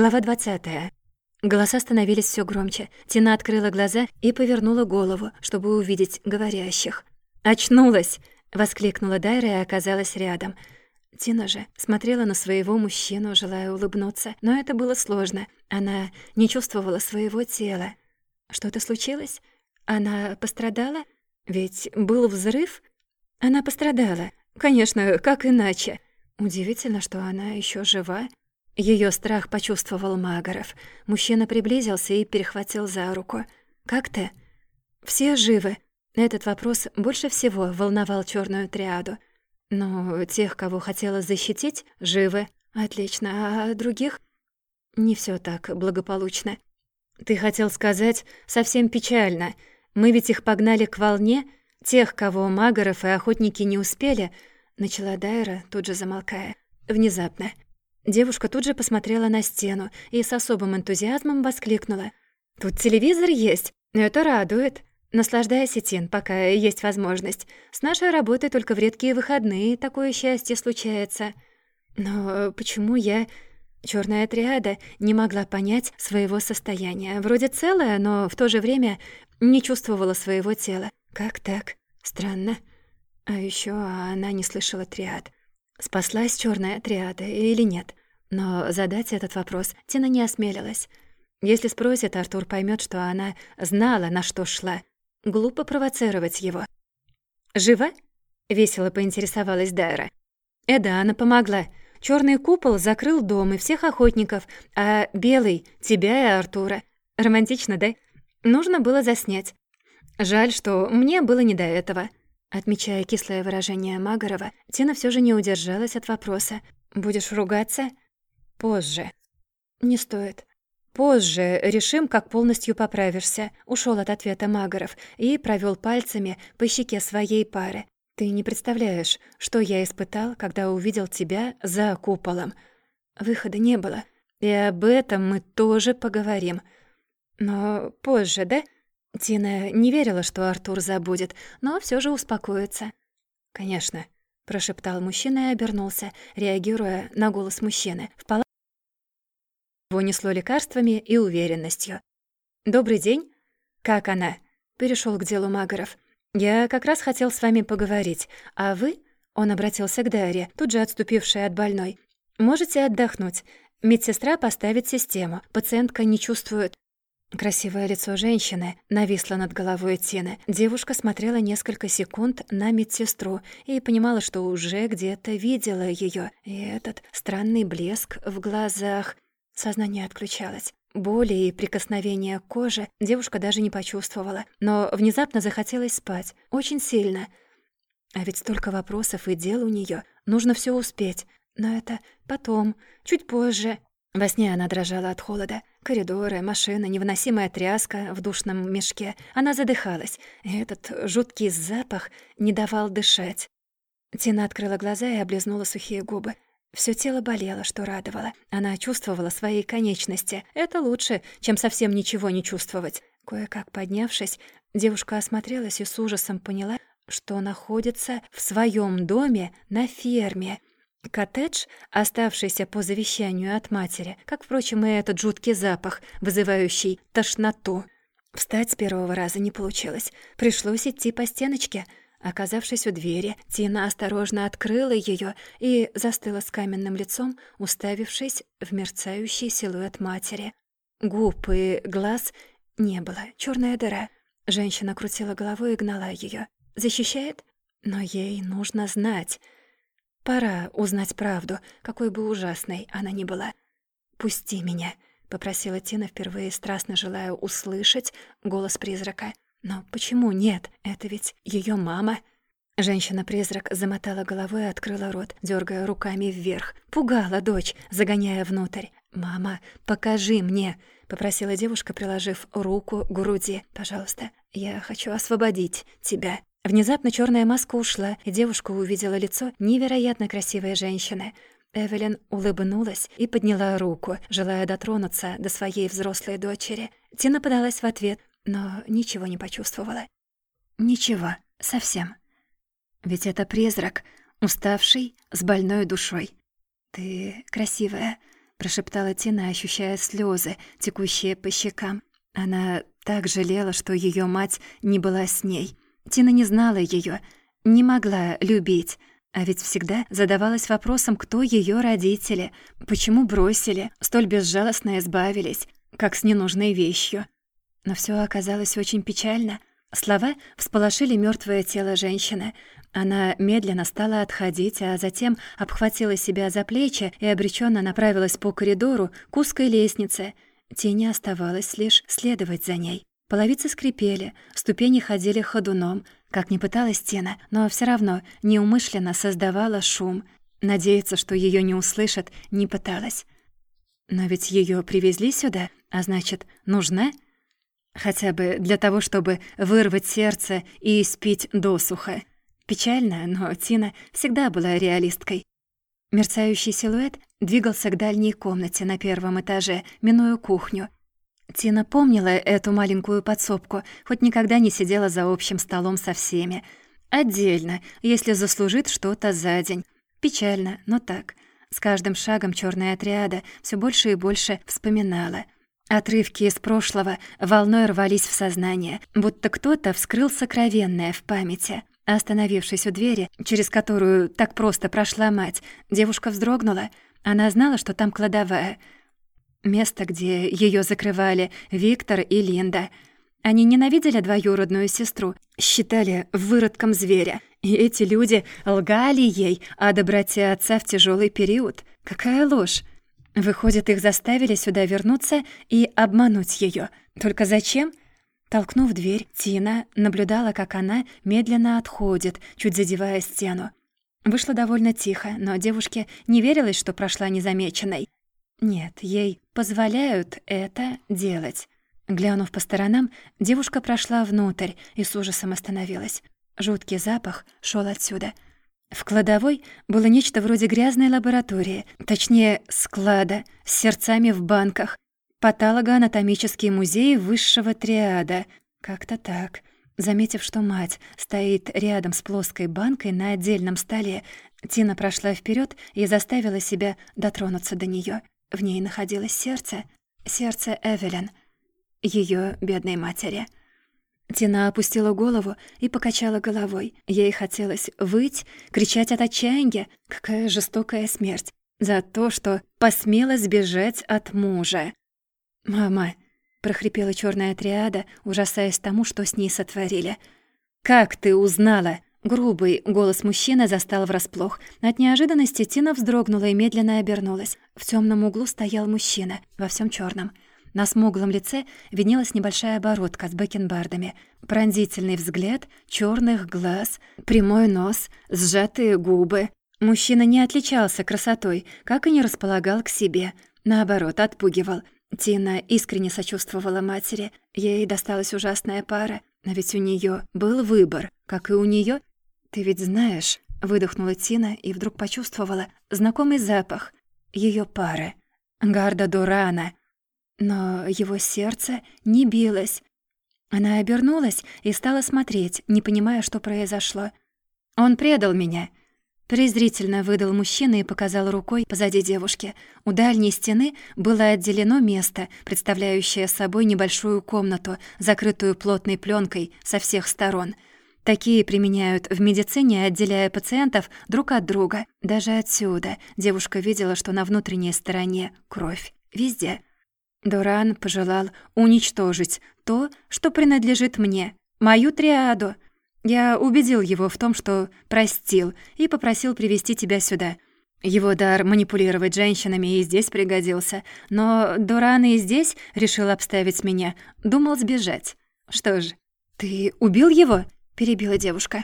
Глава 20. Голоса становились все громче. Тина открыла глаза и повернула голову, чтобы увидеть говорящих. «Очнулась!» — воскликнула Дайра и оказалась рядом. Тина же смотрела на своего мужчину, желая улыбнуться, но это было сложно. Она не чувствовала своего тела. Что-то случилось? Она пострадала? Ведь был взрыв? Она пострадала. Конечно, как иначе? Удивительно, что она еще жива. Ее страх почувствовал Магаров. Мужчина приблизился и перехватил за руку. «Как ты?» «Все живы?» Этот вопрос больше всего волновал черную триаду. Но тех, кого хотела защитить, живы. Отлично. А других? Не все так благополучно. Ты хотел сказать, совсем печально. Мы ведь их погнали к волне, тех, кого Магаров и охотники не успели, начала Дайра, тут же замолкая. Внезапно. Девушка тут же посмотрела на стену и с особым энтузиазмом воскликнула. «Тут телевизор есть. Это радует. Наслаждайся, Тин, пока есть возможность. С нашей работой только в редкие выходные такое счастье случается. Но почему я... Черная триада не могла понять своего состояния. Вроде целая, но в то же время не чувствовала своего тела. Как так? Странно. А еще она не слышала триад. Спаслась черная триада или нет? Но задать этот вопрос Тина не осмелилась. Если спросит, Артур поймет, что она знала, на что шла. Глупо провоцировать его. «Жива?» — весело поинтересовалась Дайра. «Эда, она помогла. Черный купол закрыл дом и всех охотников, а белый — тебя и Артура. Романтично, да? Нужно было заснять. Жаль, что мне было не до этого». Отмечая кислое выражение Магарова, Тина все же не удержалась от вопроса. «Будешь ругаться?» «Позже». «Не стоит. Позже решим, как полностью поправишься», — ушел от ответа Магаров и провел пальцами по щеке своей пары. «Ты не представляешь, что я испытал, когда увидел тебя за куполом. Выхода не было, и об этом мы тоже поговорим. Но позже, да?» Тина не верила, что Артур забудет, но все же успокоится. «Конечно», — прошептал мужчина и обернулся, реагируя на голос мужчины. В палате его несло лекарствами и уверенностью. «Добрый день. Как она?» — перешел к делу Магаров. «Я как раз хотел с вами поговорить. А вы...» — он обратился к Дарье, тут же отступившей от больной. «Можете отдохнуть. Медсестра поставит систему. Пациентка не чувствует Красивое лицо женщины нависло над головой Тины. Девушка смотрела несколько секунд на медсестру и понимала, что уже где-то видела ее. И этот странный блеск в глазах. Сознание отключалось. Боли и прикосновения к коже девушка даже не почувствовала, но внезапно захотелось спать. Очень сильно. А ведь столько вопросов и дел у нее. Нужно все успеть. Но это потом, чуть позже. Во сне она дрожала от холода. Коридоры, машина, невыносимая тряска в душном мешке. Она задыхалась, и этот жуткий запах не давал дышать. Тина открыла глаза и облизнула сухие губы. Всё тело болело, что радовало. Она чувствовала свои конечности. Это лучше, чем совсем ничего не чувствовать. Кое-как поднявшись, девушка осмотрелась и с ужасом поняла, что находится в своём доме на ферме — Коттедж, оставшийся по завещанию от матери, как, впрочем, и этот жуткий запах, вызывающий тошноту. Встать с первого раза не получилось. Пришлось идти по стеночке. Оказавшись у двери, Тина осторожно открыла ее и застыла с каменным лицом, уставившись в мерцающий силуэт матери. Губ и глаз не было, черная дыра. Женщина крутила головой и гнала ее. «Защищает? Но ей нужно знать». Пора узнать правду, какой бы ужасной она ни была. «Пусти меня», — попросила Тина, впервые страстно желая услышать голос призрака. «Но почему нет? Это ведь ее мама». Женщина-призрак замотала головой и открыла рот, дергая руками вверх. Пугала дочь, загоняя внутрь. «Мама, покажи мне», — попросила девушка, приложив руку к груди. «Пожалуйста, я хочу освободить тебя». Внезапно черная маска ушла, и девушка увидела лицо невероятно красивой женщины. Эвелин улыбнулась и подняла руку, желая дотронуться до своей взрослой дочери. Тина подалась в ответ, но ничего не почувствовала. Ничего, совсем. Ведь это призрак, уставший, с больной душой. «Ты красивая», прошептала Тина, ощущая слезы, текущие по щекам. Она так жалела, что ее мать не была с ней. Тина не знала ее, не могла любить, а ведь всегда задавалась вопросом, кто ее родители, почему бросили, столь безжалостно избавились, как с ненужной вещью. Но все оказалось очень печально. Слова всполошили мертвое тело женщины. Она медленно стала отходить, а затем обхватила себя за плечи и обреченно направилась по коридору к узкой лестнице. Тени оставалось лишь следовать за ней. Половицы скрипели, ступени ходили ходуном. Как ни пыталась Тина, но все равно неумышленно создавала шум. Надеяться, что ее не услышат, не пыталась. Но ведь ее привезли сюда, а значит, нужна? Хотя бы для того, чтобы вырвать сердце и испить досуха. Печально, но Тина всегда была реалисткой. Мерцающий силуэт двигался к дальней комнате на первом этаже, минуя кухню. Тина помнила эту маленькую подсобку, хоть никогда не сидела за общим столом со всеми. Отдельно, если заслужит что-то за день. Печально, но так. С каждым шагом черная отряда все больше и больше вспоминала. Отрывки из прошлого волной рвались в сознание, будто кто-то вскрыл сокровенное в памяти. Остановившись у двери, через которую так просто прошла мать, девушка вздрогнула. Она знала, что там кладовая. Место, где ее закрывали Виктор и Линда. Они ненавидели двоюродную сестру, считали выродком зверя. И эти люди лгали ей о доброте отца в тяжелый период. Какая ложь! Выходит, их заставили сюда вернуться и обмануть ее. Только зачем? Толкнув дверь, Тина наблюдала, как она медленно отходит, чуть задевая стену. Вышло довольно тихо, но девушке не верилось, что прошла незамеченной. Нет, ей позволяют это делать. Глянув по сторонам, девушка прошла внутрь и с ужасом остановилась. Жуткий запах шел отсюда. В кладовой было нечто вроде грязной лаборатории, точнее, склада с сердцами в банках, Патологоанатомический музей высшего триада. Как-то так. Заметив, что мать стоит рядом с плоской банкой на отдельном столе, Тина прошла вперед и заставила себя дотронуться до нее. В ней находилось сердце. Сердце Эвелин, ее бедной матери. Тина опустила голову и покачала головой. Ей хотелось выть, кричать от отчаяния. Какая жестокая смерть. За то, что посмела сбежать от мужа. «Мама!» — прохрипела черная триада, ужасаясь тому, что с ней сотворили. «Как ты узнала?» Грубый голос мужчины застал врасплох. От неожиданности Тина вздрогнула и медленно обернулась. В темном углу стоял мужчина, во всем черном. На смуглом лице виднелась небольшая оборотка с бакенбардами, пронзительный взгляд, черных глаз, прямой нос, сжатые губы. Мужчина не отличался красотой, как и не располагал к себе. Наоборот, отпугивал — Тина искренне сочувствовала матери. Ей досталась ужасная пара, но ведь у нее был выбор, как и у нее. «Ты ведь знаешь...» — выдохнула Тина и вдруг почувствовала знакомый запах ее пары. Гарда Дурана. Но его сердце не билось. Она обернулась и стала смотреть, не понимая, что произошло. «Он предал меня», Презрительно выдал мужчина и показал рукой позади девушки. У дальней стены было отделено место, представляющее собой небольшую комнату, закрытую плотной пленкой со всех сторон. Такие применяют в медицине, отделяя пациентов друг от друга. Даже отсюда девушка видела, что на внутренней стороне кровь. Везде. Доран пожелал уничтожить то, что принадлежит мне, мою триаду — я убедил его в том, что простил, и попросил привести тебя сюда. Его дар манипулировать женщинами и здесь пригодился, но Дуран и здесь решил обставить меня, думал сбежать. Что ж, ты убил его? Перебила девушка,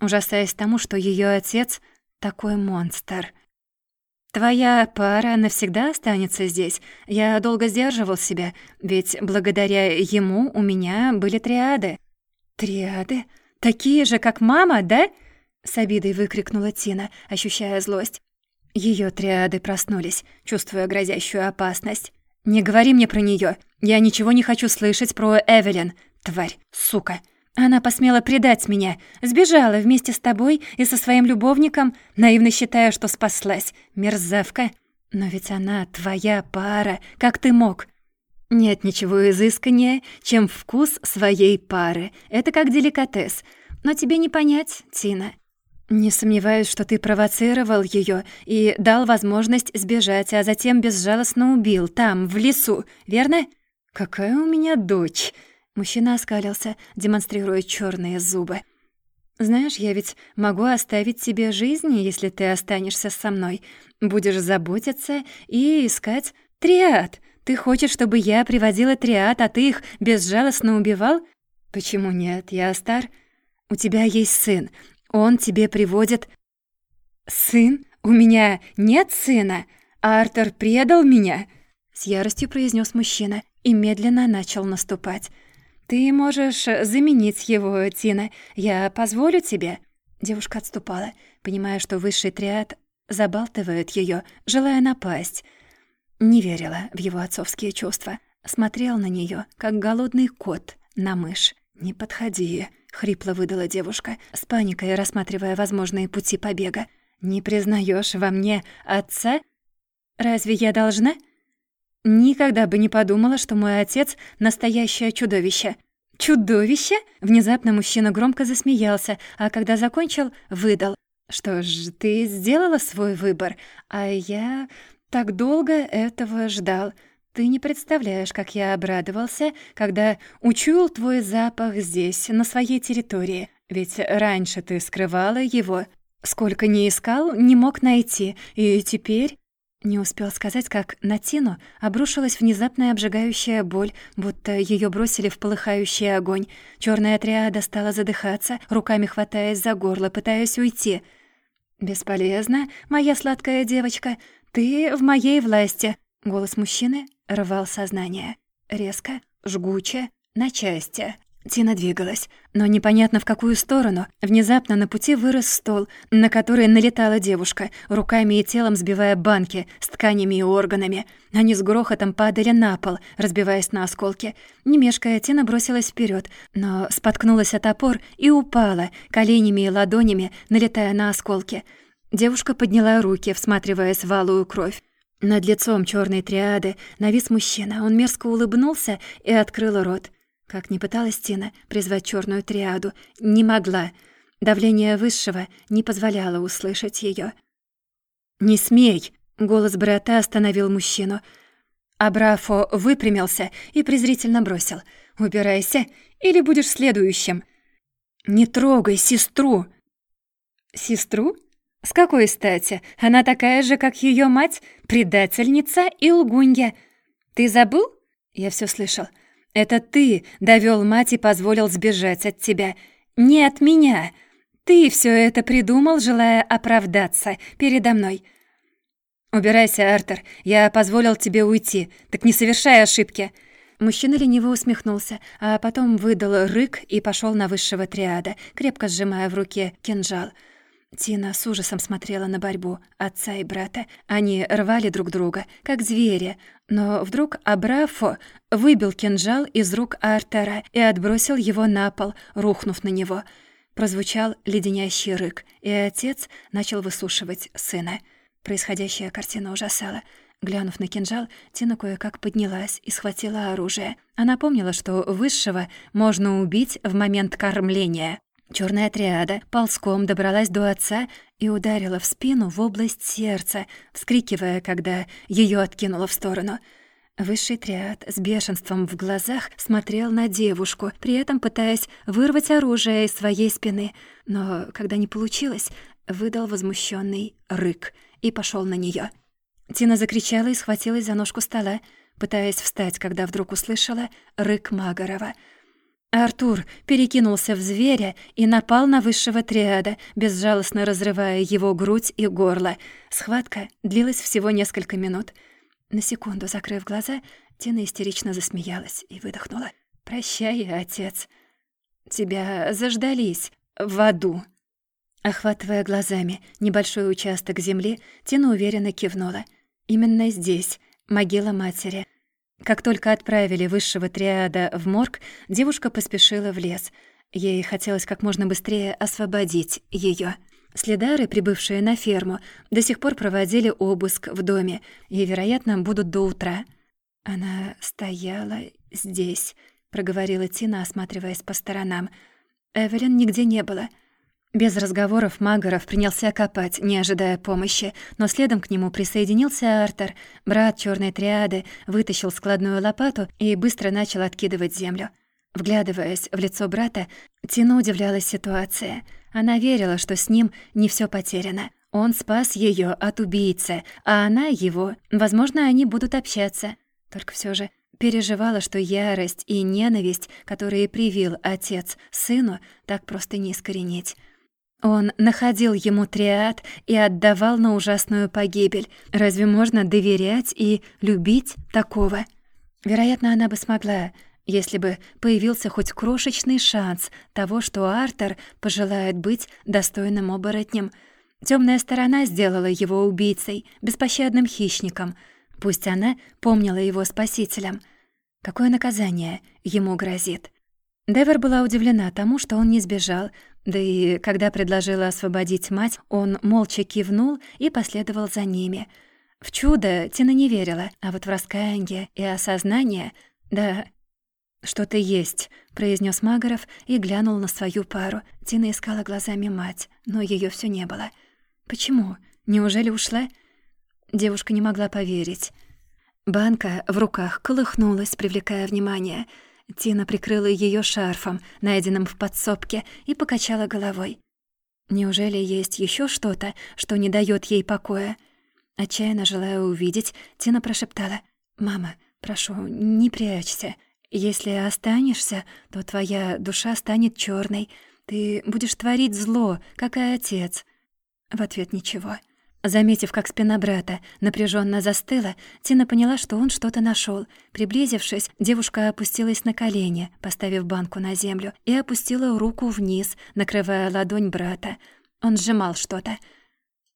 ужасаясь тому, что ее отец такой монстр. Твоя пара навсегда останется здесь. Я долго сдерживал себя, ведь благодаря ему у меня были триады. Триады? «Такие же, как мама, да?» — с обидой выкрикнула Тина, ощущая злость. Ее триады проснулись, чувствуя грозящую опасность. «Не говори мне про нее. Я ничего не хочу слышать про Эвелин. Тварь, сука. Она посмела предать меня, сбежала вместе с тобой и со своим любовником, наивно считая, что спаслась. Мерзавка. Но ведь она твоя пара, как ты мог? Нет ничего изысканнее, чем вкус своей пары. Это как деликатес. Но тебе не понять, Тина. Не сомневаюсь, что ты провоцировал ее и дал возможность сбежать, а затем безжалостно убил там, в лесу, верно? Какая у меня дочь? Мужчина оскалился, демонстрируя черные зубы. Знаешь, я ведь могу оставить тебе жизнь, если ты останешься со мной. Будешь заботиться и искать триад. Ты хочешь, чтобы я приводила триад, а ты их безжалостно убивал? Почему нет? Я стар. У тебя есть сын. Он тебе приводит... Сын? У меня нет сына. Артер предал меня. С яростью произнес мужчина и медленно начал наступать. Ты можешь заменить его, Тина. Я позволю тебе. Девушка отступала, понимая, что высший триад забалтывает ее, желая напасть. Не верила в его отцовские чувства. Смотрел на нее, как голодный кот на мышь. «Не подходи», — хрипло выдала девушка, с паникой рассматривая возможные пути побега. «Не признаешь во мне отца? Разве я должна?» «Никогда бы не подумала, что мой отец — настоящее чудовище». «Чудовище?» Внезапно мужчина громко засмеялся, а когда закончил, выдал. «Что ж, ты сделала свой выбор, а я так долго этого ждал. Ты не представляешь, как я обрадовался, когда учуял твой запах здесь, на своей территории. Ведь раньше ты скрывала его. Сколько не искал, не мог найти. И теперь...» Не успел сказать, как на Тину обрушилась внезапная обжигающая боль, будто ее бросили в полыхающий огонь. Черная триада стала задыхаться, руками хватаясь за горло, пытаясь уйти. «Бесполезно, моя сладкая девочка. Ты в моей власти». Голос мужчины рвал сознание. Резко, жгуче, на части. Тина двигалась, но непонятно в какую сторону. Внезапно на пути вырос стол, на который налетала девушка, руками и телом сбивая банки с тканями и органами. Они с грохотом падали на пол, разбиваясь на осколки. Не мешкая, Тина бросилась вперед, но споткнулась от опор и упала, коленями и ладонями, налетая на осколки. Девушка подняла руки, всматриваясь в алую кровь. Над лицом черной триады навис мужчина. Он мерзко улыбнулся и открыл рот. Как ни пыталась Тина призвать черную триаду, не могла. Давление высшего не позволяло услышать ее. «Не смей!» — голос брата остановил мужчину. Абрафо выпрямился и презрительно бросил. «Убирайся, или будешь следующим!» «Не трогай сестру!» «Сестру? С какой стати? Она такая же, как ее мать, предательница и лгунья. Ты забыл?» Я все слышал. Это ты довел мать и позволил сбежать от тебя. Не от меня. Ты все это придумал, желая оправдаться передо мной. Убирайся, Артер. Я позволил тебе уйти. Так не совершай ошибки. Мужчина лениво усмехнулся, а потом выдал рык и пошел на высшего триада, крепко сжимая в руке кинжал — Тина с ужасом смотрела на борьбу отца и брата. Они рвали друг друга, как звери. Но вдруг Абрафо выбил кинжал из рук Артера и отбросил его на пол, рухнув на него. Прозвучал леденящий рык, и отец начал высушивать сына. Происходящая картина ужасала. Глянув на кинжал, Тина кое-как поднялась и схватила оружие. Она помнила, что высшего можно убить в момент кормления. Черная триада ползком добралась до отца и ударила в спину в область сердца, вскрикивая, когда ее откинуло в сторону. Высший триад с бешенством в глазах смотрел на девушку, при этом пытаясь вырвать оружие из своей спины, но, когда не получилось, выдал возмущенный рык и пошел на нее. Тина закричала и схватилась за ножку стола, пытаясь встать, когда вдруг услышала рык Магарова — Артур перекинулся в зверя и напал на высшего триада, безжалостно разрывая его грудь и горло. Схватка длилась всего несколько минут. На секунду, закрыв глаза, Тина истерично засмеялась и выдохнула. «Прощай, отец. Тебя заждались в аду». Охватывая глазами небольшой участок земли, Тина уверенно кивнула. «Именно здесь, могила матери». Как только отправили высшего триада в морг, девушка поспешила в лес. Ей хотелось как можно быстрее освободить ее. Следары, прибывшие на ферму, до сих пор проводили обыск в доме и, вероятно, будут до утра. Она стояла здесь, проговорила Тина, осматриваясь по сторонам. Эвелин нигде не было. Без разговоров Магаров принялся копать, не ожидая помощи, но следом к нему присоединился Артер. Брат черной триады вытащил складную лопату и быстро начал откидывать землю. Вглядываясь в лицо брата, Тина удивлялась ситуации. Она верила, что с ним не все потеряно. Он спас ее от убийцы, а она его. Возможно, они будут общаться. Только все же переживала, что ярость и ненависть, которые привил отец сыну, так просто не искоренить. Он находил ему триад и отдавал на ужасную погибель. Разве можно доверять и любить такого? Вероятно, она бы смогла, если бы появился хоть крошечный шанс того, что Артер пожелает быть достойным оборотнем. Темная сторона сделала его убийцей, беспощадным хищником. Пусть она помнила его спасителем. Какое наказание ему грозит? Девер была удивлена тому, что он не сбежал, да и когда предложила освободить мать, он молча кивнул и последовал за ними. В чудо Тина не верила, а вот в раскаяние и осознание, да, «Что-то есть», — произнес Магаров и глянул на свою пару. Тина искала глазами мать, но ее все не было. «Почему? Неужели ушла?» Девушка не могла поверить. Банка в руках колыхнулась, привлекая внимание. Тина прикрыла ее шарфом, найденным в подсобке, и покачала головой. Неужели есть еще что-то, что не дает ей покоя? Отчаянно желая увидеть, Тина прошептала. «Мама, прошу, не прячься». Если останешься, то твоя душа станет черной. Ты будешь творить зло, как и отец». В ответ ничего. Заметив, как спина брата напряженно застыла, Тина поняла, что он что-то нашел. Приблизившись, девушка опустилась на колени, поставив банку на землю, и опустила руку вниз, накрывая ладонь брата. Он сжимал что-то.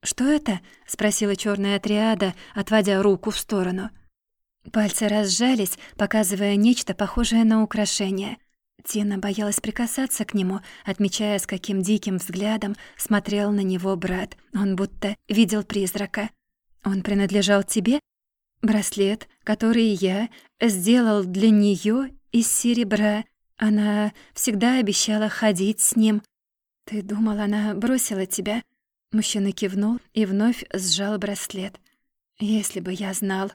«Что это?» — спросила черная триада, отводя руку в сторону. Пальцы разжались, показывая нечто похожее на украшение. Тина боялась прикасаться к нему, отмечая, с каким диким взглядом смотрел на него брат. Он будто видел призрака. «Он принадлежал тебе?» «Браслет, который я сделал для нее из серебра. Она всегда обещала ходить с ним. Ты думал, она бросила тебя?» Мужчина кивнул и вновь сжал браслет. «Если бы я знал...»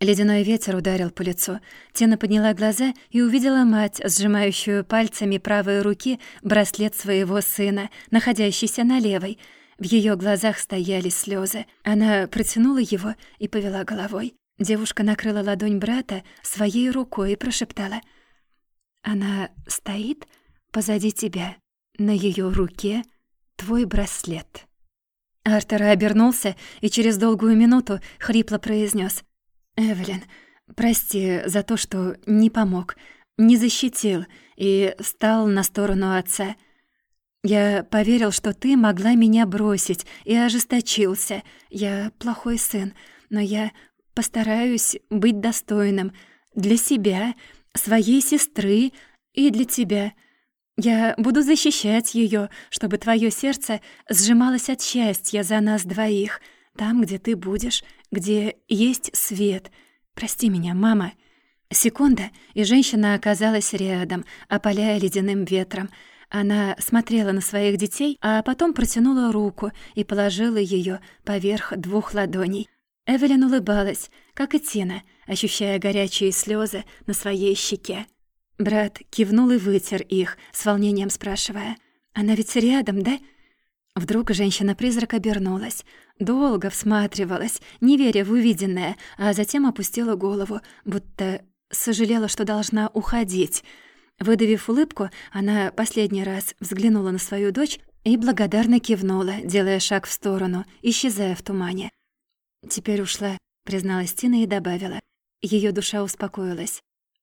Ледяной ветер ударил по лицу. Тина подняла глаза и увидела мать, сжимающую пальцами правой руки браслет своего сына, находящийся на левой. В ее глазах стояли слезы. Она протянула его и повела головой. Девушка накрыла ладонь брата своей рукой и прошептала. «Она стоит позади тебя. На ее руке твой браслет». Артер обернулся и через долгую минуту хрипло произнес: «Эвелин, прости за то, что не помог, не защитил и встал на сторону отца. Я поверил, что ты могла меня бросить, и ожесточился. Я плохой сын, но я постараюсь быть достойным для себя, своей сестры и для тебя. Я буду защищать ее, чтобы твое сердце сжималось от счастья за нас двоих, там, где ты будешь, где есть свет. Прости меня, мама». Секунда, и женщина оказалась рядом, опаляя ледяным ветром. Она смотрела на своих детей, а потом протянула руку и положила ее поверх двух ладоней. Эвелин улыбалась, как и Тина, ощущая горячие слезы на своей щеке. Брат кивнул и вытер их, с волнением спрашивая. «Она ведь рядом, да?» Вдруг женщина-призрак обернулась, долго всматривалась, не веря в увиденное, а затем опустила голову, будто сожалела, что должна уходить. Выдавив улыбку, она последний раз взглянула на свою дочь и благодарно кивнула, делая шаг в сторону, исчезая в тумане. «Теперь ушла», — призналась Тина и добавила. Ее душа успокоилась.